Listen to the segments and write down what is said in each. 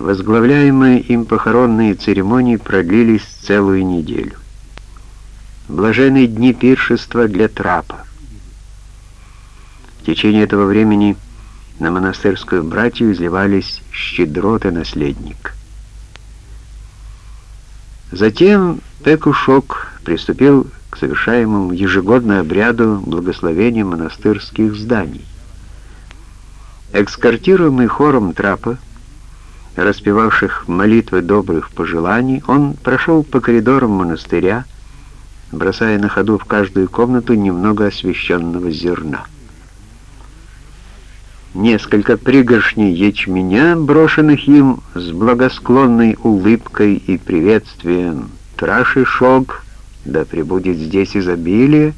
Возглавляемые им похоронные церемонии продлились целую неделю. Блаженные дни пиршества для трапа. В течение этого времени на монастырскую братью изливались щедроты наследник. Затем Пекушок приступил к совершаемому ежегодно обряду благословения монастырских зданий. Экскортируемый хором трапа, распевавших молитвы добрых пожеланий, он прошел по коридорам монастыря, бросая на ходу в каждую комнату немного освещенного зерна. Несколько пригоршней ячменя, брошенных им с благосклонной улыбкой и приветствием «Траши шог, да пребудет здесь изобилие»,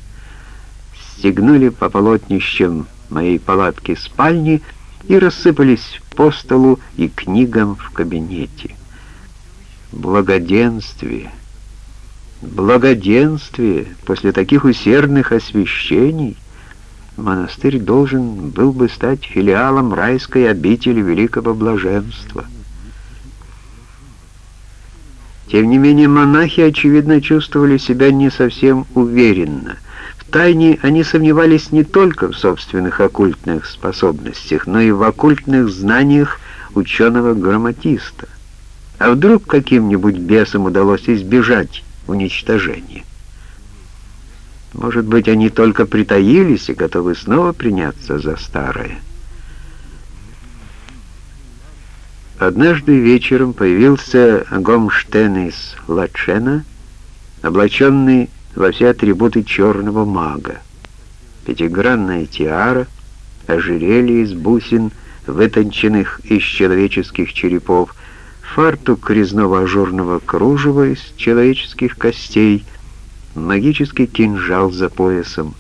стегнули по полотнищам моей палатки спальни и рассыпались по столу и книгам в кабинете. Благоденствие, благоденствие после таких усердных освящений — монастырь должен был бы стать филиалом райской обители великого блаженства. Тем не менее, монахи, очевидно, чувствовали себя не совсем уверенно. Тайне они сомневались не только в собственных оккультных способностях, но и в оккультных знаниях ученого-грамматиста. А вдруг каким-нибудь бесам удалось избежать уничтожения? Может быть, они только притаились и готовы снова приняться за старое. Однажды вечером появился Гомштен из Лачена, облаченный во все атрибуты черного мага. Пятигранная тиара, ожерелье из бусин, вытонченных из человеческих черепов, фартук резного ажурного кружева из человеческих костей — магический кинжал за поясом.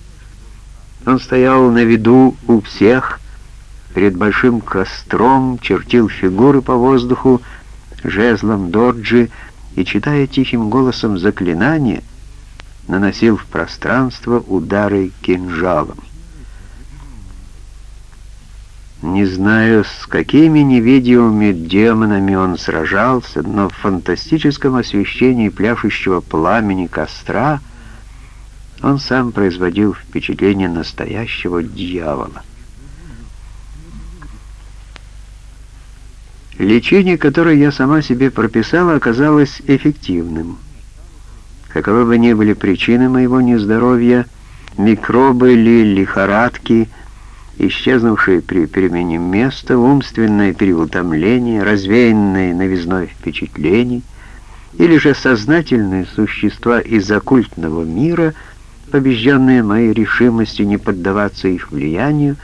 Он стоял на виду у всех, перед большим костром, чертил фигуры по воздуху, жезлом Дорджи и, читая тихим голосом заклинания, наносил в пространство удары кинжалом. Не знаю, с какими невидимыми демонами он сражался, но в фантастическом освещении пляшущего пламени костра он сам производил впечатление настоящего дьявола. Лечение, которое я сама себе прописала, оказалось эффективным. Каковы бы ни были причины моего нездоровья, микробы или лихорадки — исчезнувшие при перемене места, умственное переутомление, развеянное новизной впечатлений, или же сознательные существа из оккультного мира, побежденные моей решимостью не поддаваться их влиянию,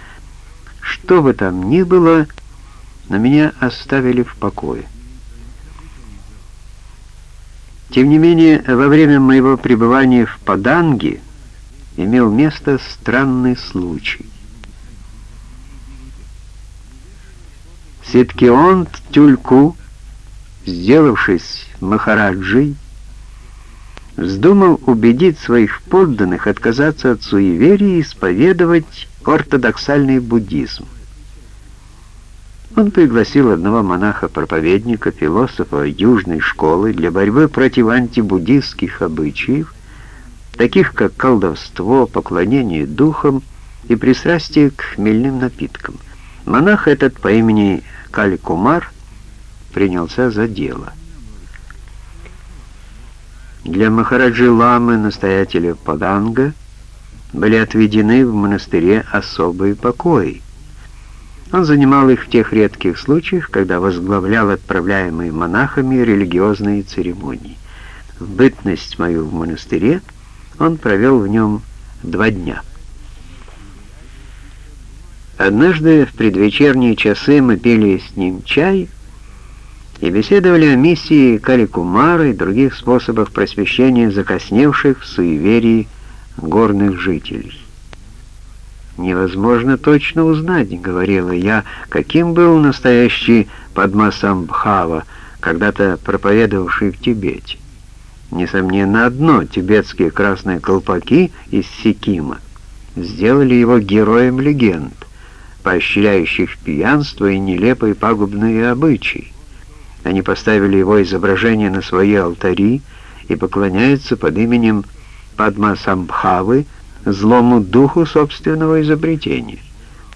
что бы там ни было, на меня оставили в покое. Тем не менее, во время моего пребывания в Паданге имел место странный случай. Ситкионт Тюльку, сделавшись Махараджей, вздумал убедить своих подданных отказаться от суеверий и исповедовать ортодоксальный буддизм. Он пригласил одного монаха-проповедника, философа южной школы для борьбы против антибуддистских обычаев, таких как колдовство, поклонение духам и пристрастие к хмельным напиткам. Монах этот по имени Калькумар принялся за дело. Для Махараджи Ламы, настоятеля Паданга, были отведены в монастыре особые покои. Он занимал их в тех редких случаях, когда возглавлял отправляемые монахами религиозные церемонии. В бытность мою в монастыре он провел в нем два дня. Однажды в предвечерние часы мы пили с ним чай и беседовали о миссии Каликумара и других способах просвещения закосневших в суеверии горных жителей. «Невозможно точно узнать», — говорила я, — «каким был настоящий Падмасамбхава, когда-то проповедовавший в Тибете. Несомненно, одно — тибетские красные колпаки из Сикима сделали его героем легенд поощряющих пьянство и нелепые пагубные обычаи. Они поставили его изображение на свои алтари и поклоняются под именем Падмасамбхавы, злому духу собственного изобретения.